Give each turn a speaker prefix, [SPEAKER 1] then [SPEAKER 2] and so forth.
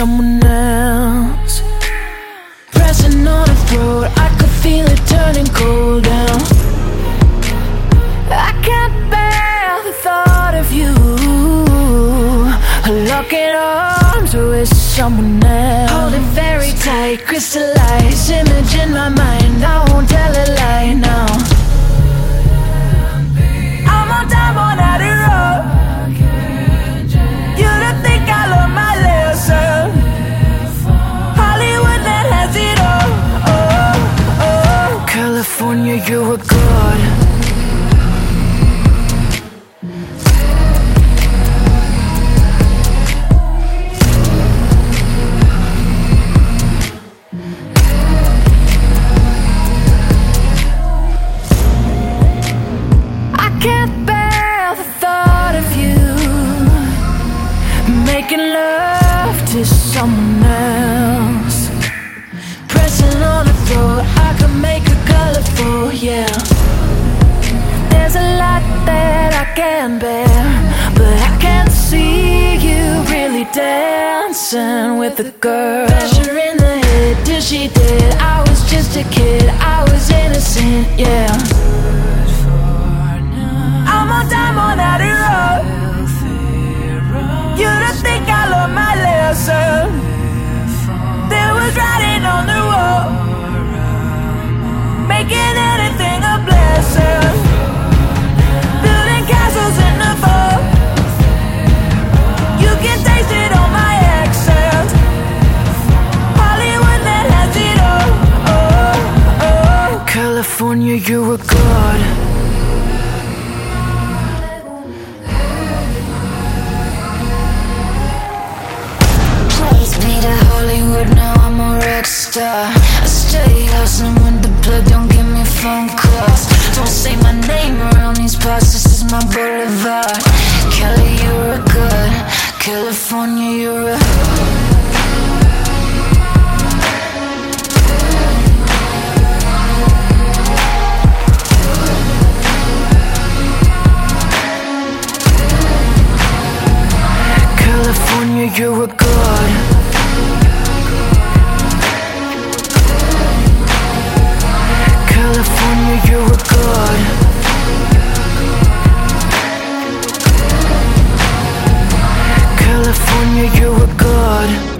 [SPEAKER 1] someone else. Pressing on her throat, I could feel it turning cold down. I can't bear the thought of you. Locking arms with someone else. Holding very tight, crystallized image in my mind. California, you're a. I can't bear the thought of you making love to someone else. Yeah. There's a lot that I can bear, but I can't see you really dancing with a girl. Pressure in the head, till she did. I was just a kid, I was innocent, yeah. California, you're a god.
[SPEAKER 2] Place me to Hollywood, now I'm a rock star. I stay hustling with the plug, don't give me phone calls. Don't say my name around these parts, this is my boulevard. Kelly, you're a good. California, you're a.
[SPEAKER 1] You were good. California, you're a god. California, you're a god.